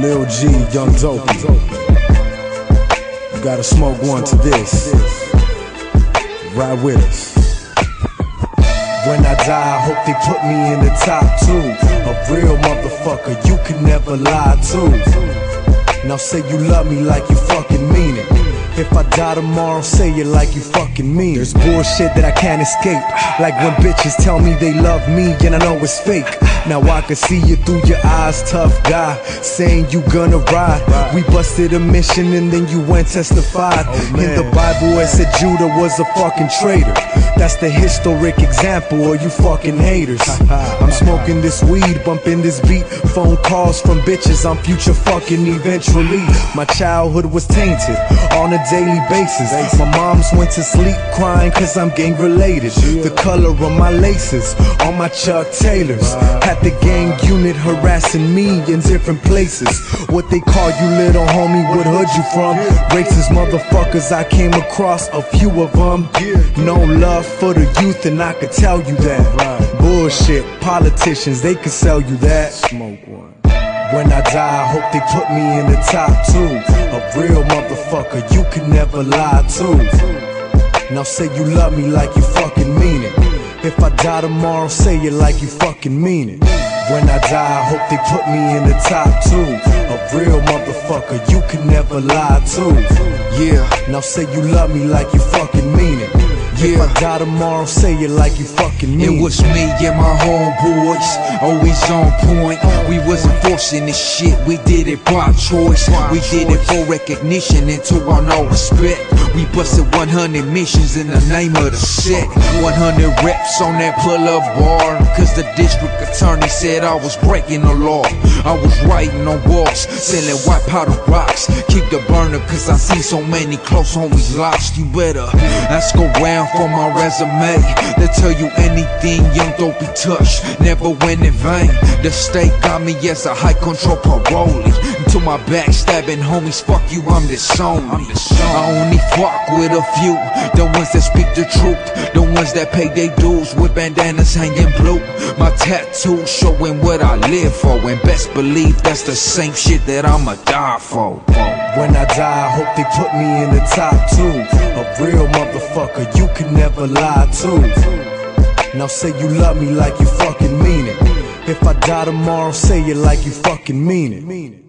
Lil G, Young Dopey. You gotta smoke one to this. Ride with us. When I die, I hope they put me in the top two. A real motherfucker, you can never lie to. Now say you love me like you fucking mean it. If I die tomorrow, say it like you fucking mean. There's bullshit that I can't escape. Like when bitches tell me they love me and I know it's fake. Now I can see you through your eyes, tough guy, saying you gonna ride. We busted a mission and then you went testified. In the Bible, it said Judas was a fucking traitor. That's the historic example of you fucking haters. I'm smoking this weed, bumping this beat. Phone calls from bitches, I'm future fucking eventually. My childhood was tainted on a daily basis. My mom's went to sleep crying cause I'm gang related. The color of my laces on my Chuck Taylors. Had the gang unit harassing me in different places. What they call you little homie, what hood you from? Racist motherfuckers, I came across a few of them. No love for the youth, and I could tell you that. Bullshit, politicians, they can sell you that. Smoke one. When I die, I hope they put me in the top two. A real motherfucker, you can never lie to. Now say you love me like you fucking mean it. If I die tomorrow, say it like you fucking mean it. When I die, I hope they put me in the top two. A real motherfucker, you can never lie to. Yeah, now say you love me like you fucking mean it. If I die tomorrow, say it like you fucking mean It was me and my homeboys, always on point. We wasn't forcing this shit, we did it by choice. We did it for recognition and to earn all respect. We busted 100 missions in the name of the set. 100 reps on that pull up bar. Cause the district attorney said I was breaking the law. I was writing on walls, selling white powder rocks. Keep the burner cause I see so many close homies lost. You better ask around for my resume. They tell you anything, young don't be touched. Never went in vain. The state got me as a high control parolee. Until my backstabbing homies, fuck you, I'm disowned. I only fuck with a few, the ones that speak the truth, the ones that pay their dues with bandanas hanging blue. My tattoo showing what I live for, and best believe that's the same shit that I'ma die for. When I die, I hope they put me in the top two. A real motherfucker, you can never lie to. Now say you love me like you fucking mean it. If I die tomorrow, say it like you fucking mean it.